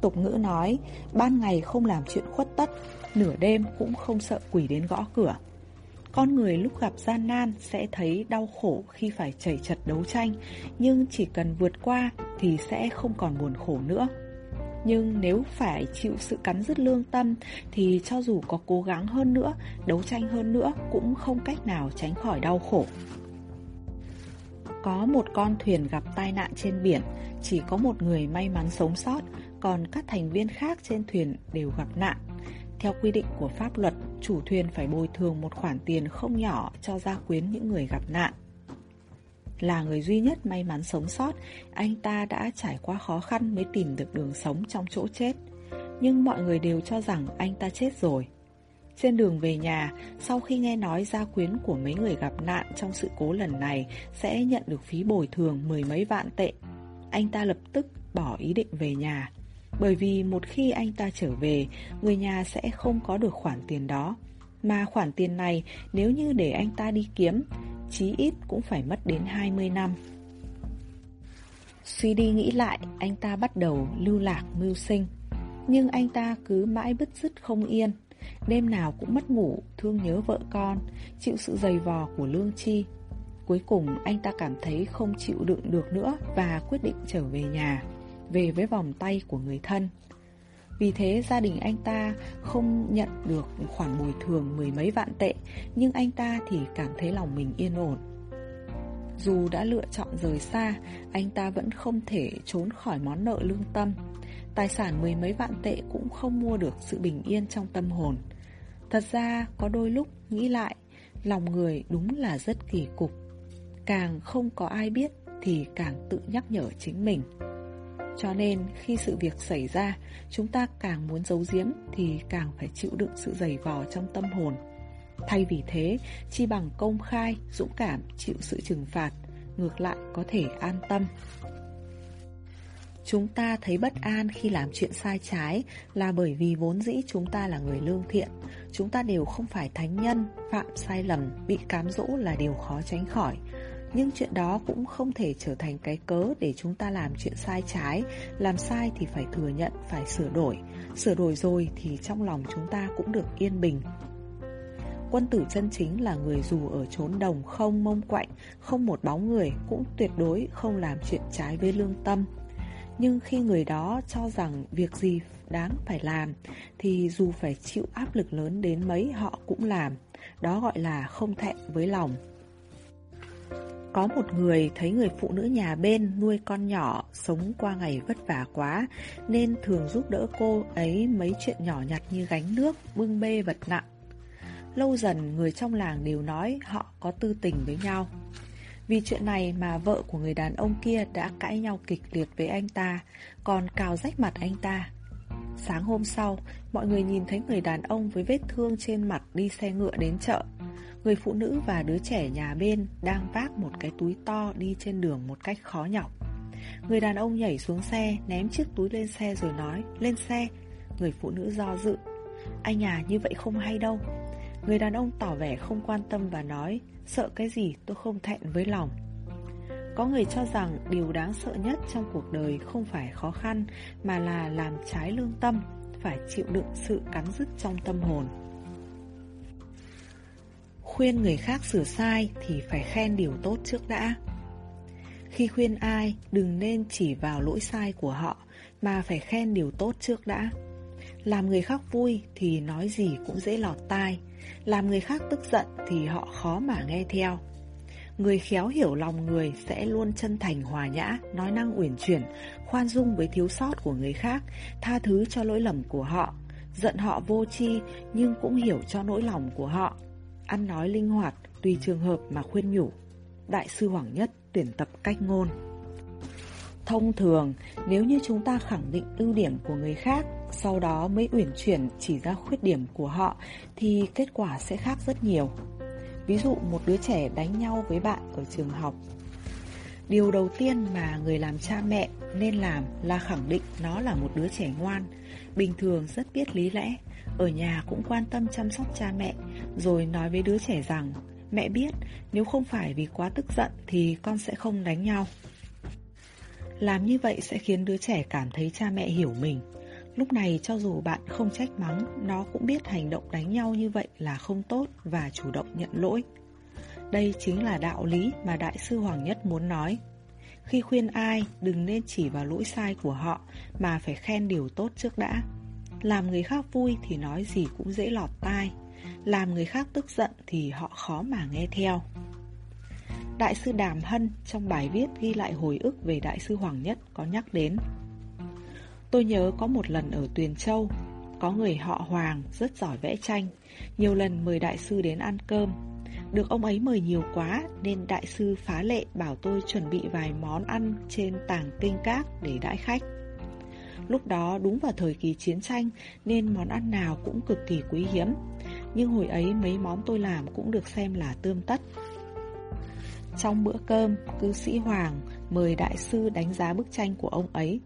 Tục ngữ nói, ban ngày không làm chuyện khuất tất, nửa đêm cũng không sợ quỷ đến gõ cửa. Con người lúc gặp gian nan sẽ thấy đau khổ khi phải chảy chật đấu tranh, nhưng chỉ cần vượt qua thì sẽ không còn buồn khổ nữa. Nhưng nếu phải chịu sự cắn rứt lương tâm thì cho dù có cố gắng hơn nữa, đấu tranh hơn nữa cũng không cách nào tránh khỏi đau khổ. Có một con thuyền gặp tai nạn trên biển, chỉ có một người may mắn sống sót, còn các thành viên khác trên thuyền đều gặp nạn. Theo quy định của pháp luật, chủ thuyền phải bồi thường một khoản tiền không nhỏ cho gia quyến những người gặp nạn. Là người duy nhất may mắn sống sót, anh ta đã trải qua khó khăn mới tìm được đường sống trong chỗ chết. Nhưng mọi người đều cho rằng anh ta chết rồi. Trên đường về nhà, sau khi nghe nói gia quyến của mấy người gặp nạn trong sự cố lần này sẽ nhận được phí bồi thường mười mấy vạn tệ, anh ta lập tức bỏ ý định về nhà. Bởi vì một khi anh ta trở về, người nhà sẽ không có được khoản tiền đó. Mà khoản tiền này nếu như để anh ta đi kiếm, chí ít cũng phải mất đến 20 năm. Suy đi nghĩ lại, anh ta bắt đầu lưu lạc mưu sinh. Nhưng anh ta cứ mãi bứt rứt không yên. Đêm nào cũng mất ngủ, thương nhớ vợ con, chịu sự dày vò của lương chi. Cuối cùng anh ta cảm thấy không chịu đựng được nữa và quyết định trở về nhà về với vòng tay của người thân. Vì thế gia đình anh ta không nhận được khoản bồi thường mười mấy vạn tệ, nhưng anh ta thì cảm thấy lòng mình yên ổn. Dù đã lựa chọn rời xa, anh ta vẫn không thể trốn khỏi món nợ lương tâm. Tài sản mười mấy vạn tệ cũng không mua được sự bình yên trong tâm hồn. Thật ra, có đôi lúc nghĩ lại, lòng người đúng là rất kỳ cục. Càng không có ai biết thì càng tự nhắc nhở chính mình. Cho nên khi sự việc xảy ra, chúng ta càng muốn giấu giếm thì càng phải chịu đựng sự dày vò trong tâm hồn. Thay vì thế, chi bằng công khai, dũng cảm, chịu sự trừng phạt, ngược lại có thể an tâm. Chúng ta thấy bất an khi làm chuyện sai trái là bởi vì vốn dĩ chúng ta là người lương thiện. Chúng ta đều không phải thánh nhân, phạm sai lầm, bị cám dỗ là điều khó tránh khỏi. Nhưng chuyện đó cũng không thể trở thành cái cớ để chúng ta làm chuyện sai trái Làm sai thì phải thừa nhận, phải sửa đổi Sửa đổi rồi thì trong lòng chúng ta cũng được yên bình Quân tử chân chính là người dù ở chốn đồng không mông quạnh, không một bóng người cũng tuyệt đối không làm chuyện trái với lương tâm. Nhưng khi người đó cho rằng việc gì đáng phải làm thì dù phải chịu áp lực lớn đến mấy họ cũng làm. Đó gọi là không thẹn với lòng. Có một người thấy người phụ nữ nhà bên nuôi con nhỏ, sống qua ngày vất vả quá, nên thường giúp đỡ cô ấy mấy chuyện nhỏ nhặt như gánh nước, bưng bê vật nặng. Lâu dần người trong làng đều nói họ có tư tình với nhau. Vì chuyện này mà vợ của người đàn ông kia đã cãi nhau kịch liệt với anh ta, còn cào rách mặt anh ta. Sáng hôm sau, mọi người nhìn thấy người đàn ông với vết thương trên mặt đi xe ngựa đến chợ. Người phụ nữ và đứa trẻ nhà bên đang vác một cái túi to đi trên đường một cách khó nhọc. Người đàn ông nhảy xuống xe, ném chiếc túi lên xe rồi nói, lên xe. Người phụ nữ do dự, anh à như vậy không hay đâu. Người đàn ông tỏ vẻ không quan tâm và nói, sợ cái gì tôi không thẹn với lòng. Có người cho rằng điều đáng sợ nhất trong cuộc đời không phải khó khăn mà là làm trái lương tâm, phải chịu đựng sự cắn rứt trong tâm hồn. Khuyên người khác sửa sai thì phải khen điều tốt trước đã. Khi khuyên ai, đừng nên chỉ vào lỗi sai của họ, mà phải khen điều tốt trước đã. Làm người khác vui thì nói gì cũng dễ lọt tai, làm người khác tức giận thì họ khó mà nghe theo. Người khéo hiểu lòng người sẽ luôn chân thành hòa nhã, nói năng uyển chuyển, khoan dung với thiếu sót của người khác, tha thứ cho lỗi lầm của họ, giận họ vô tri nhưng cũng hiểu cho nỗi lòng của họ. Ăn nói linh hoạt, tùy trường hợp mà khuyên nhủ. Đại sư Hoàng Nhất tuyển tập cách ngôn Thông thường, nếu như chúng ta khẳng định ưu điểm của người khác, sau đó mới uyển chuyển chỉ ra khuyết điểm của họ, thì kết quả sẽ khác rất nhiều. Ví dụ một đứa trẻ đánh nhau với bạn ở trường học. Điều đầu tiên mà người làm cha mẹ nên làm là khẳng định nó là một đứa trẻ ngoan, bình thường rất biết lý lẽ, ở nhà cũng quan tâm chăm sóc cha mẹ, rồi nói với đứa trẻ rằng Mẹ biết nếu không phải vì quá tức giận thì con sẽ không đánh nhau. Làm như vậy sẽ khiến đứa trẻ cảm thấy cha mẹ hiểu mình. Lúc này cho dù bạn không trách mắng, nó cũng biết hành động đánh nhau như vậy là không tốt và chủ động nhận lỗi. Đây chính là đạo lý mà Đại sư Hoàng Nhất muốn nói. Khi khuyên ai, đừng nên chỉ vào lỗi sai của họ, mà phải khen điều tốt trước đã. Làm người khác vui thì nói gì cũng dễ lọt tai, làm người khác tức giận thì họ khó mà nghe theo. Đại sư Đàm Hân trong bài viết ghi lại hồi ức về Đại sư Hoàng Nhất có nhắc đến. Tôi nhớ có một lần ở Tuyền Châu, có người họ Hoàng rất giỏi vẽ tranh, nhiều lần mời đại sư đến ăn cơm. Được ông ấy mời nhiều quá nên đại sư phá lệ bảo tôi chuẩn bị vài món ăn trên tàng kinh các để đãi khách. Lúc đó đúng vào thời kỳ chiến tranh nên món ăn nào cũng cực kỳ quý hiếm, nhưng hồi ấy mấy món tôi làm cũng được xem là tươm tất. Trong bữa cơm, cư sĩ Hoàng mời đại sư đánh giá bức tranh của ông ấy.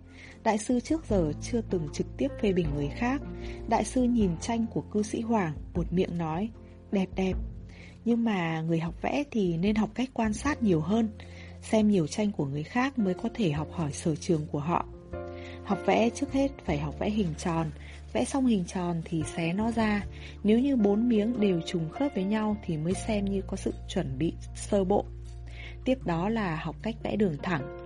Đại sư trước giờ chưa từng trực tiếp phê bình người khác. Đại sư nhìn tranh của cư sĩ Hoàng, một miệng nói, đẹp đẹp. Nhưng mà người học vẽ thì nên học cách quan sát nhiều hơn, xem nhiều tranh của người khác mới có thể học hỏi sở trường của họ. Học vẽ trước hết phải học vẽ hình tròn, Vẽ xong hình tròn thì xé nó ra Nếu như bốn miếng đều trùng khớp với nhau Thì mới xem như có sự chuẩn bị sơ bộ Tiếp đó là học cách vẽ đường thẳng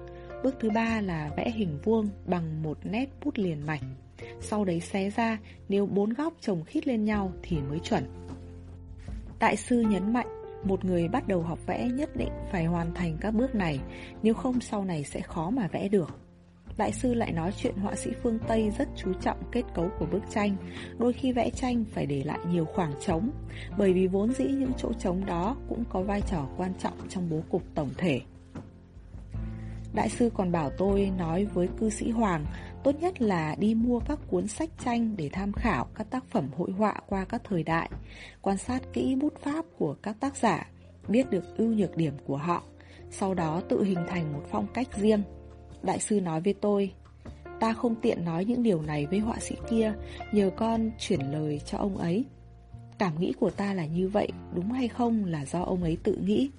Bước thứ ba là vẽ hình vuông bằng một nét bút liền mạch. Sau đấy xé ra Nếu bốn góc chồng khít lên nhau thì mới chuẩn. Đại sư nhấn mạnh Một người bắt đầu học vẽ nhất định phải hoàn thành các bước này Nếu không sau này sẽ khó mà vẽ được. Đại sư lại nói chuyện họa sĩ phương Tây rất chú trọng kết cấu của bức tranh, đôi khi vẽ tranh phải để lại nhiều khoảng trống, bởi vì vốn dĩ những chỗ trống đó cũng có vai trò quan trọng trong bố cục tổng thể. Đại sư còn bảo tôi nói với cư sĩ Hoàng, tốt nhất là đi mua các cuốn sách tranh để tham khảo các tác phẩm hội họa qua các thời đại, quan sát kỹ bút pháp của các tác giả, biết được ưu nhược điểm của họ, sau đó tự hình thành một phong cách riêng. Đại sư nói với tôi Ta không tiện nói những điều này với họa sĩ kia Nhờ con chuyển lời cho ông ấy Cảm nghĩ của ta là như vậy Đúng hay không là do ông ấy tự nghĩ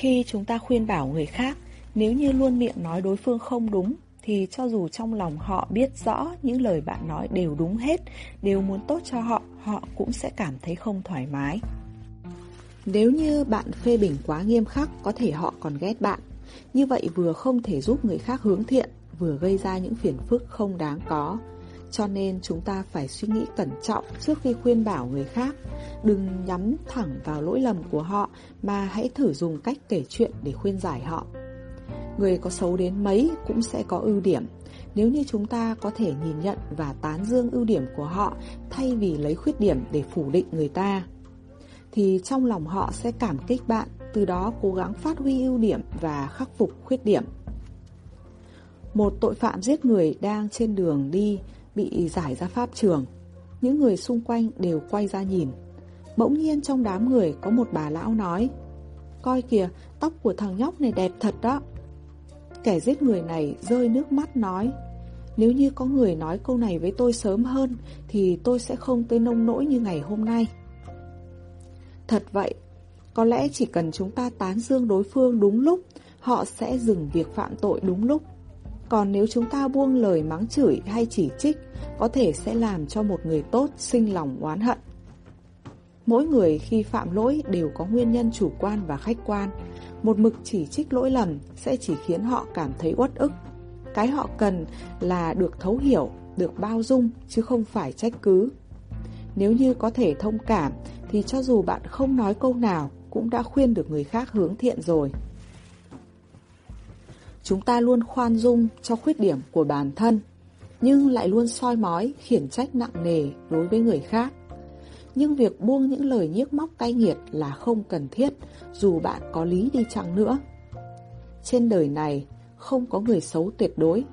khi chúng ta khuyên bảo người khác Nếu như luôn miệng nói đối phương không đúng Thì cho dù trong lòng họ biết rõ Những lời bạn nói đều đúng hết Đều muốn tốt cho họ Họ cũng sẽ cảm thấy không thoải mái Nếu như bạn phê bình quá nghiêm khắc Có thể họ còn ghét bạn như vậy vừa không thể giúp người khác hướng thiện, vừa gây ra những phiền phức không đáng có. Cho nên chúng ta phải suy nghĩ cẩn trọng trước khi khuyên bảo người khác. Đừng nhắm thẳng vào lỗi lầm của họ mà hãy thử dùng cách kể chuyện để khuyên giải họ. Người có xấu đến mấy cũng sẽ có ưu điểm. Nếu như chúng ta có thể nhìn nhận và tán dương ưu điểm của họ thay vì lấy khuyết điểm để phủ định người ta, thì trong lòng họ sẽ cảm kích bạn từ đó cố gắng phát huy ưu điểm và khắc phục khuyết điểm. Một tội phạm giết người đang trên đường đi bị giải ra pháp trường. Những người xung quanh đều quay ra nhìn. Bỗng nhiên trong đám người có một bà lão nói Coi kìa, tóc của thằng nhóc này đẹp thật đó. Kẻ giết người này rơi nước mắt nói Nếu như có người nói câu này với tôi sớm hơn Thì tôi sẽ không tới nông nỗi như ngày hôm nay Thật vậy, có lẽ chỉ cần chúng ta tán dương đối phương đúng lúc Họ sẽ dừng việc phạm tội đúng lúc còn nếu chúng ta buông lời mắng chửi hay chỉ trích Có thể sẽ làm cho một người tốt sinh lòng oán hận Mỗi người khi phạm lỗi đều có nguyên nhân chủ quan và khách quan một mực chỉ trích lỗi lầm sẽ chỉ khiến họ cảm thấy uất ức. Cái họ cần là được thấu hiểu, được bao dung chứ không phải trách cứ. Nếu như có thể thông cảm thì cho dù bạn không nói câu nào cũng đã khuyên được người khác hướng thiện rồi. Chúng ta luôn khoan dung cho khuyết điểm của bản thân, nhưng lại luôn soi mói, khiển trách nặng nề đối với người khác nhưng việc buông những lời nhiếc móc cay nghiệt là không cần thiết, dù bạn có lý đi chăng nữa. Trên đời này, không có người xấu tuyệt đối,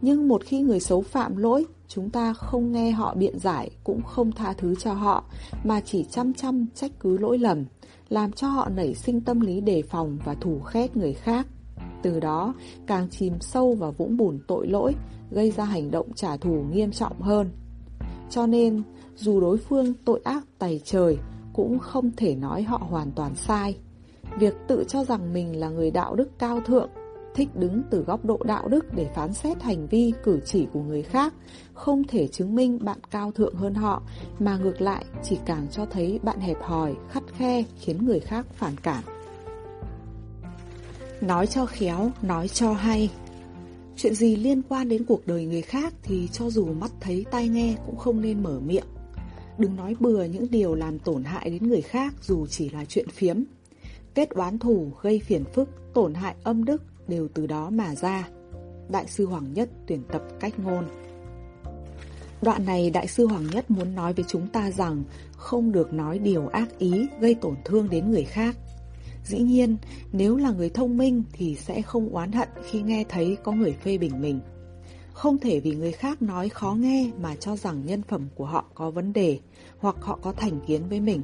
nhưng một khi người xấu phạm lỗi, chúng ta không nghe họ biện giải cũng không tha thứ cho họ, mà chỉ chăm chăm trách cứ lỗi lầm, làm cho họ nảy sinh tâm lý đề phòng và thù khét người khác. Từ đó, càng chìm sâu vào vũng bùn tội lỗi, gây ra hành động trả thù nghiêm trọng hơn. Cho nên, dù đối phương tội ác tày trời, cũng không thể nói họ hoàn toàn sai. Việc tự cho rằng mình là người đạo đức cao thượng, thích đứng từ góc độ đạo đức để phán xét hành vi, cử chỉ của người khác, không thể chứng minh bạn cao thượng hơn họ, mà ngược lại chỉ càng cho thấy bạn hẹp hòi, khắt khe, khiến người khác phản cảm. Nói cho khéo, nói cho hay Chuyện gì liên quan đến cuộc đời người khác thì cho dù mắt thấy tai nghe cũng không nên mở miệng. Đừng nói bừa những điều làm tổn hại đến người khác dù chỉ là chuyện phiếm. Kết oán thù gây phiền phức, tổn hại âm đức đều từ đó mà ra. Đại sư Hoàng Nhất tuyển tập cách ngôn. Đoạn này Đại sư Hoàng Nhất muốn nói với chúng ta rằng không được nói điều ác ý gây tổn thương đến người khác. Dĩ nhiên, nếu là người thông minh thì sẽ không oán hận khi nghe thấy có người phê bình mình. Không thể vì người khác nói khó nghe mà cho rằng nhân phẩm của họ có vấn đề hoặc họ có thành kiến với mình.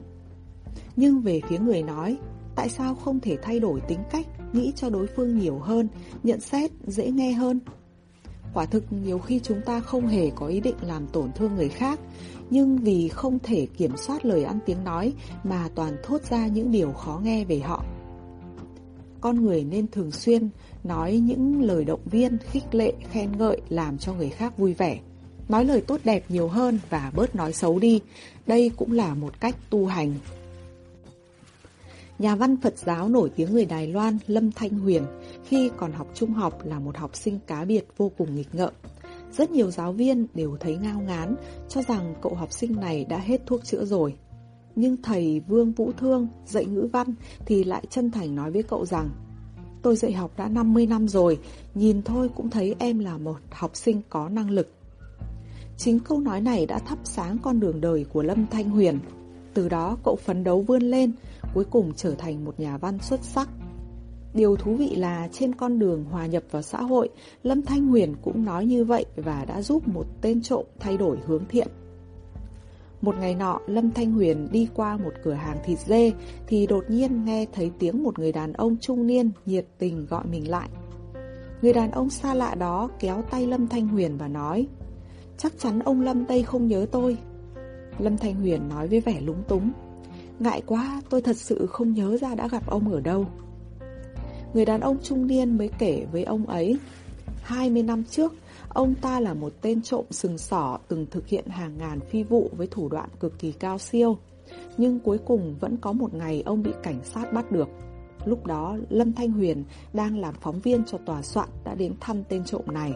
Nhưng về phía người nói, tại sao không thể thay đổi tính cách, nghĩ cho đối phương nhiều hơn, nhận xét dễ nghe hơn? Quả thực nhiều khi chúng ta không hề có ý định làm tổn thương người khác, nhưng vì không thể kiểm soát lời ăn tiếng nói mà toàn thốt ra những điều khó nghe về họ. Con người nên thường xuyên nói những lời động viên, khích lệ, khen ngợi làm cho người khác vui vẻ. Nói lời tốt đẹp nhiều hơn và bớt nói xấu đi. Đây cũng là một cách tu hành. Nhà văn Phật giáo nổi tiếng người Đài Loan Lâm Thanh Huyền khi còn học trung học là một học sinh cá biệt vô cùng nghịch ngợm. Rất nhiều giáo viên đều thấy ngao ngán, cho rằng cậu học sinh này đã hết thuốc chữa rồi. Nhưng thầy Vương Vũ Thương dạy ngữ văn thì lại chân thành nói với cậu rằng Tôi dạy học đã 50 năm rồi, nhìn thôi cũng thấy em là một học sinh có năng lực. Chính câu nói này đã thắp sáng con đường đời của Lâm Thanh Huyền. Từ đó cậu phấn đấu vươn lên, cuối cùng trở thành một nhà văn xuất sắc. Điều thú vị là trên con đường hòa nhập vào xã hội, Lâm Thanh Huyền cũng nói như vậy và đã giúp một tên trộm thay đổi hướng thiện. Một ngày nọ, Lâm Thanh Huyền đi qua một cửa hàng thịt dê thì đột nhiên nghe thấy tiếng một người đàn ông trung niên nhiệt tình gọi mình lại. Người đàn ông xa lạ đó kéo tay Lâm Thanh Huyền và nói Chắc chắn ông Lâm đây không nhớ tôi. Lâm Thanh Huyền nói với vẻ lúng túng Ngại quá, tôi thật sự không nhớ ra đã gặp ông ở đâu. Người đàn ông trung niên mới kể với ông ấy 20 năm trước, ông ta là một tên trộm sừng sỏ từng thực hiện hàng ngàn phi vụ với thủ đoạn cực kỳ cao siêu. Nhưng cuối cùng vẫn có một ngày ông bị cảnh sát bắt được. Lúc đó, Lâm Thanh Huyền đang làm phóng viên cho tòa soạn đã đến thăm tên trộm này.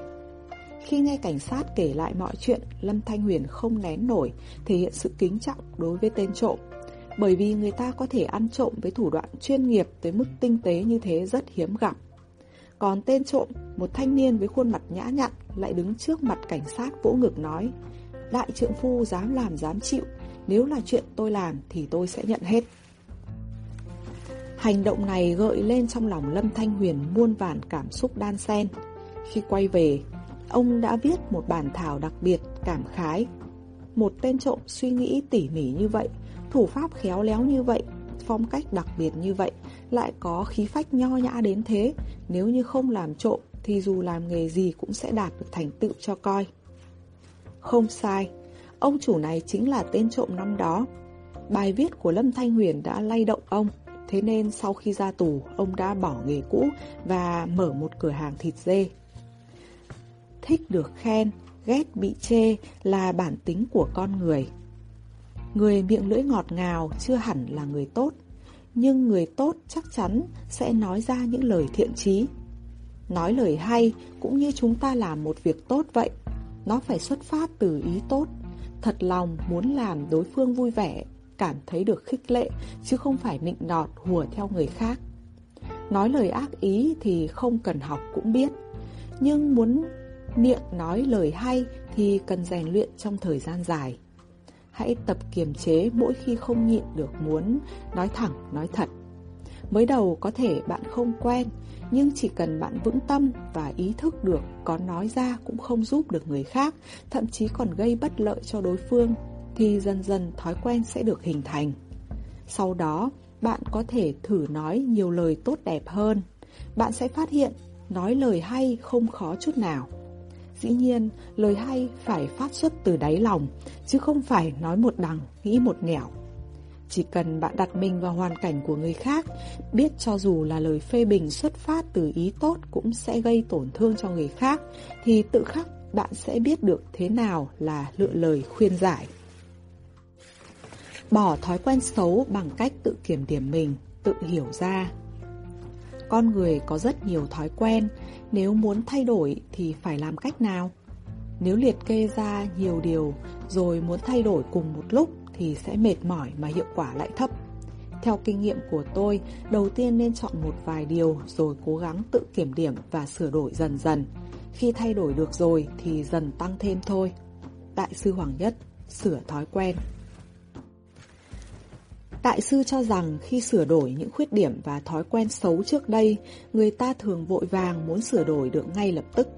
Khi nghe cảnh sát kể lại mọi chuyện, Lâm Thanh Huyền không nén nổi, thể hiện sự kính trọng đối với tên trộm. Bởi vì người ta có thể ăn trộm với thủ đoạn chuyên nghiệp tới mức tinh tế như thế rất hiếm gặp. Còn tên trộm, một thanh niên với khuôn mặt nhã nhặn, lại đứng trước mặt cảnh sát vỗ ngực nói Đại trượng phu dám làm dám chịu, nếu là chuyện tôi làm thì tôi sẽ nhận hết. Hành động này gợi lên trong lòng Lâm Thanh Huyền muôn vàn cảm xúc đan xen. Khi quay về, Ông đã viết một bản thảo đặc biệt, cảm khái. Một tên trộm suy nghĩ tỉ mỉ như vậy, thủ pháp khéo léo như vậy, phong cách đặc biệt như vậy, lại có khí phách nho nhã đến thế. Nếu như không làm trộm, thì dù làm nghề gì cũng sẽ đạt được thành tựu cho coi. Không sai, ông chủ này chính là tên trộm năm đó. Bài viết của Lâm Thanh Huyền đã lay động ông. Thế nên sau khi ra tù, ông đã bỏ nghề cũ và mở một cửa hàng thịt dê. Thích được khen, ghét bị chê là bản tính của con người. Người miệng lưỡi ngọt ngào chưa hẳn là người tốt, nhưng người tốt chắc chắn sẽ nói ra những lời thiện trí. Nói lời hay cũng như chúng ta làm một việc tốt vậy, nó phải xuất phát từ ý tốt, thật lòng muốn làm đối phương vui vẻ cảm thấy được khích lệ, chứ không phải nịnh nọt hùa theo người khác. Nói lời ác ý thì không cần học cũng biết, nhưng muốn miệng nói lời hay thì cần rèn luyện trong thời gian dài. Hãy tập kiềm chế mỗi khi không nhịn được muốn nói thẳng, nói thật. Mới đầu có thể bạn không quen, nhưng chỉ cần bạn vững tâm và ý thức được có nói ra cũng không giúp được người khác, thậm chí còn gây bất lợi cho đối phương thì dần dần thói quen sẽ được hình thành. Sau đó, bạn có thể thử nói nhiều lời tốt đẹp hơn. Bạn sẽ phát hiện nói lời hay không khó chút nào. Dĩ nhiên, lời hay phải phát xuất từ đáy lòng, chứ không phải nói một đằng, nghĩ một nẻo. Chỉ cần bạn đặt mình vào hoàn cảnh của người khác, biết cho dù là lời phê bình xuất phát từ ý tốt cũng sẽ gây tổn thương cho người khác, thì tự khắc bạn sẽ biết được thế nào là lựa lời khuyên giải. Bỏ thói quen xấu bằng cách tự kiểm điểm mình, tự hiểu ra. Con người có rất nhiều thói quen, nếu muốn thay đổi thì phải làm cách nào? Nếu liệt kê ra nhiều điều rồi muốn thay đổi cùng một lúc thì sẽ mệt mỏi mà hiệu quả lại thấp. Theo kinh nghiệm của tôi, đầu tiên nên chọn một vài điều rồi cố gắng tự kiểm điểm và sửa đổi dần dần. Khi thay đổi được rồi thì dần tăng thêm thôi. Đại sư Hoàng Nhất, sửa thói quen. Đại sư cho rằng khi sửa đổi những khuyết điểm và thói quen xấu trước đây, người ta thường vội vàng muốn sửa đổi được ngay lập tức.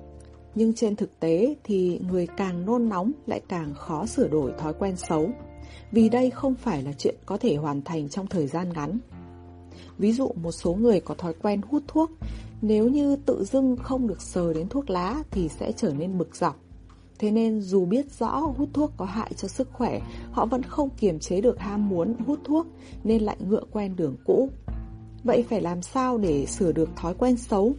Nhưng trên thực tế thì người càng nôn nóng lại càng khó sửa đổi thói quen xấu. Vì đây không phải là chuyện có thể hoàn thành trong thời gian ngắn. Ví dụ một số người có thói quen hút thuốc, nếu như tự dưng không được sờ đến thuốc lá thì sẽ trở nên bực dọc. Thế nên dù biết rõ hút thuốc có hại cho sức khỏe, họ vẫn không kiềm chế được ham muốn hút thuốc nên lại ngựa quen đường cũ. Vậy phải làm sao để sửa được thói quen xấu?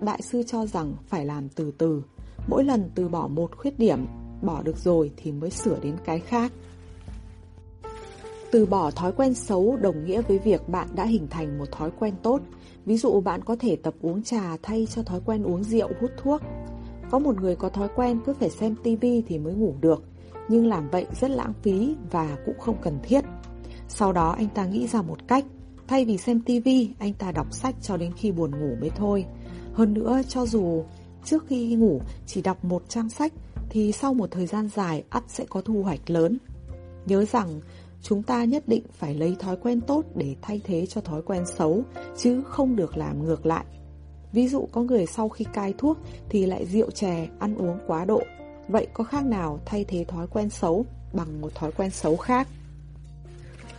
Đại sư cho rằng phải làm từ từ, mỗi lần từ bỏ một khuyết điểm, bỏ được rồi thì mới sửa đến cái khác. Từ bỏ thói quen xấu đồng nghĩa với việc bạn đã hình thành một thói quen tốt. Ví dụ bạn có thể tập uống trà thay cho thói quen uống rượu hút thuốc. Có một người có thói quen cứ phải xem tivi thì mới ngủ được, nhưng làm vậy rất lãng phí và cũng không cần thiết. Sau đó anh ta nghĩ ra một cách, thay vì xem tivi, anh ta đọc sách cho đến khi buồn ngủ mới thôi. Hơn nữa, cho dù trước khi ngủ chỉ đọc một trang sách, thì sau một thời gian dài ắt sẽ có thu hoạch lớn. Nhớ rằng, chúng ta nhất định phải lấy thói quen tốt để thay thế cho thói quen xấu, chứ không được làm ngược lại. Ví dụ có người sau khi cai thuốc thì lại rượu chè, ăn uống quá độ. Vậy có khác nào thay thế thói quen xấu bằng một thói quen xấu khác?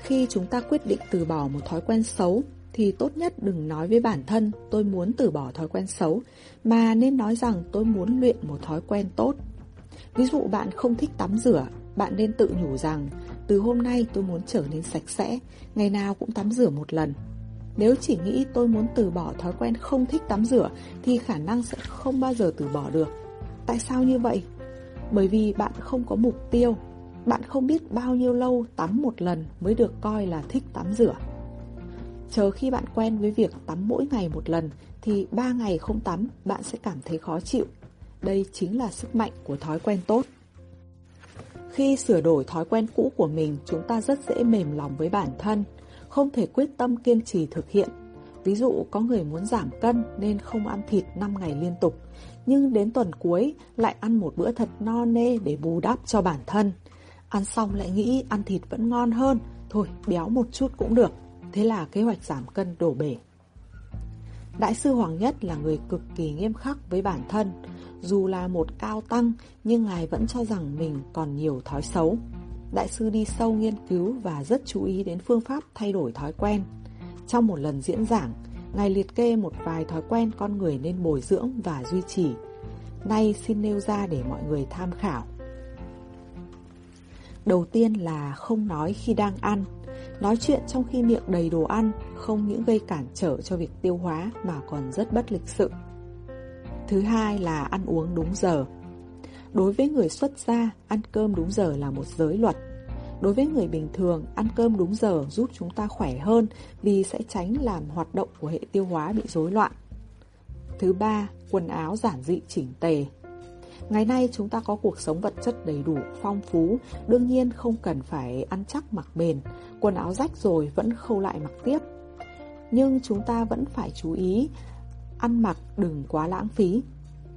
Khi chúng ta quyết định từ bỏ một thói quen xấu thì tốt nhất đừng nói với bản thân tôi muốn từ bỏ thói quen xấu mà nên nói rằng tôi muốn luyện một thói quen tốt. Ví dụ bạn không thích tắm rửa, bạn nên tự nhủ rằng từ hôm nay tôi muốn trở nên sạch sẽ, ngày nào cũng tắm rửa một lần. Nếu chỉ nghĩ tôi muốn từ bỏ thói quen không thích tắm rửa thì khả năng sẽ không bao giờ từ bỏ được. Tại sao như vậy? Bởi vì bạn không có mục tiêu. Bạn không biết bao nhiêu lâu tắm một lần mới được coi là thích tắm rửa. Chờ khi bạn quen với việc tắm mỗi ngày một lần thì 3 ngày không tắm bạn sẽ cảm thấy khó chịu. Đây chính là sức mạnh của thói quen tốt. Khi sửa đổi thói quen cũ của mình, chúng ta rất dễ mềm lòng với bản thân không thể quyết tâm kiên trì thực hiện. Ví dụ có người muốn giảm cân nên không ăn thịt 5 ngày liên tục, nhưng đến tuần cuối lại ăn một bữa thật no nê để bù đắp cho bản thân. Ăn xong lại nghĩ ăn thịt vẫn ngon hơn, thôi béo một chút cũng được. Thế là kế hoạch giảm cân đổ bể. Đại sư Hoàng Nhất là người cực kỳ nghiêm khắc với bản thân. dù là một cao tăng nhưng Ngài vẫn cho rằng mình còn nhiều thói xấu. Đại sư đi sâu nghiên cứu và rất chú ý đến phương pháp thay đổi thói quen. Trong một lần diễn giảng, Ngài liệt kê một vài thói quen con người nên bồi dưỡng và duy trì. Nay xin nêu ra để mọi người tham khảo. Đầu tiên là không nói khi đang ăn. Nói chuyện trong khi miệng đầy đồ ăn không những gây cản trở cho việc tiêu hóa mà còn rất bất lịch sự. Thứ hai là ăn uống đúng giờ. Đối với người xuất gia, ăn cơm đúng giờ là một giới luật. Đối với người bình thường, ăn cơm đúng giờ giúp chúng ta khỏe hơn vì sẽ tránh làm hoạt động của hệ tiêu hóa bị rối loạn. Thứ ba, quần áo giản dị chỉnh tề. Ngày nay chúng ta có cuộc sống vật chất đầy đủ, phong phú, đương nhiên không cần phải ăn chắc mặc bền, quần áo rách rồi vẫn khâu lại mặc tiếp. Nhưng chúng ta vẫn phải chú ý, ăn mặc đừng quá lãng phí.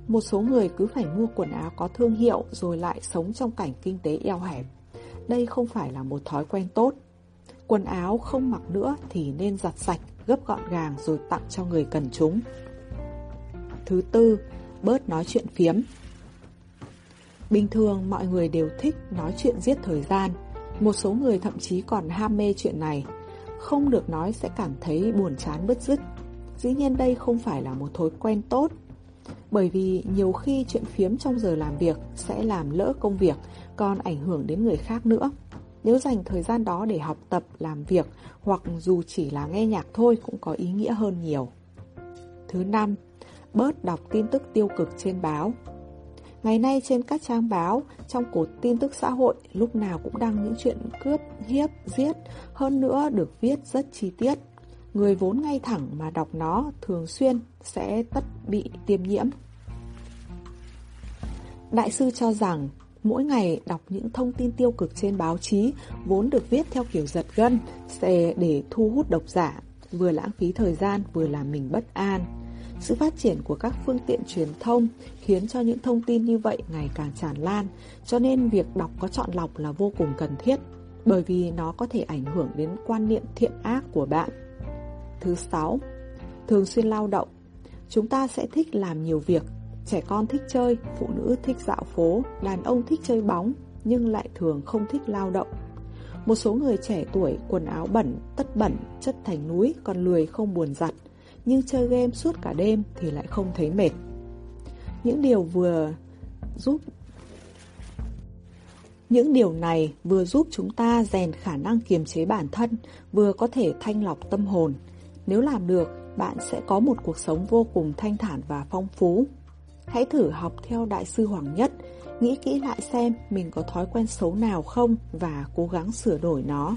Một số người cứ phải mua quần áo có thương hiệu rồi lại sống trong cảnh kinh tế eo hẹp. Đây không phải là một thói quen tốt. Quần áo không mặc nữa thì nên giặt sạch, gấp gọn gàng rồi tặng cho người cần chúng. Thứ tư, bớt nói chuyện phiếm. Bình thường mọi người đều thích nói chuyện giết thời gian. Một số người thậm chí còn ham mê chuyện này. Không được nói sẽ cảm thấy buồn chán bứt rứt. Dĩ nhiên đây không phải là một thói quen tốt. Bởi vì nhiều khi chuyện phiếm trong giờ làm việc sẽ làm lỡ công việc, còn ảnh hưởng đến người khác nữa. Nếu dành thời gian đó để học tập, làm việc hoặc dù chỉ là nghe nhạc thôi cũng có ý nghĩa hơn nhiều. Thứ năm, bớt đọc tin tức tiêu cực trên báo. Ngày nay trên các trang báo, trong cột tin tức xã hội, lúc nào cũng đăng những chuyện cướp, hiếp, giết, hơn nữa được viết rất chi tiết. Người vốn ngay thẳng mà đọc nó thường xuyên sẽ tất bị tiêm nhiễm. Đại sư cho rằng mỗi ngày đọc những thông tin tiêu cực trên báo chí vốn được viết theo kiểu giật gân sẽ để thu hút độc giả, vừa lãng phí thời gian vừa làm mình bất an. Sự phát triển của các phương tiện truyền thông khiến cho những thông tin như vậy ngày càng tràn lan, cho nên việc đọc có chọn lọc là vô cùng cần thiết, bởi vì nó có thể ảnh hưởng đến quan niệm thiện ác của bạn. Thứ sáu, thường xuyên lao động. Chúng ta sẽ thích làm nhiều việc, trẻ con thích chơi, phụ nữ thích dạo phố, đàn ông thích chơi bóng, nhưng lại thường không thích lao động. Một số người trẻ tuổi quần áo bẩn, tất bẩn, chất thành núi, còn lười không buồn giặt nhưng chơi game suốt cả đêm thì lại không thấy mệt. Những điều vừa giúp những điều này vừa giúp chúng ta rèn khả năng kiềm chế bản thân, vừa có thể thanh lọc tâm hồn. Nếu làm được, bạn sẽ có một cuộc sống vô cùng thanh thản và phong phú. Hãy thử học theo Đại sư Hoàng Nhất, nghĩ kỹ lại xem mình có thói quen xấu nào không và cố gắng sửa đổi nó.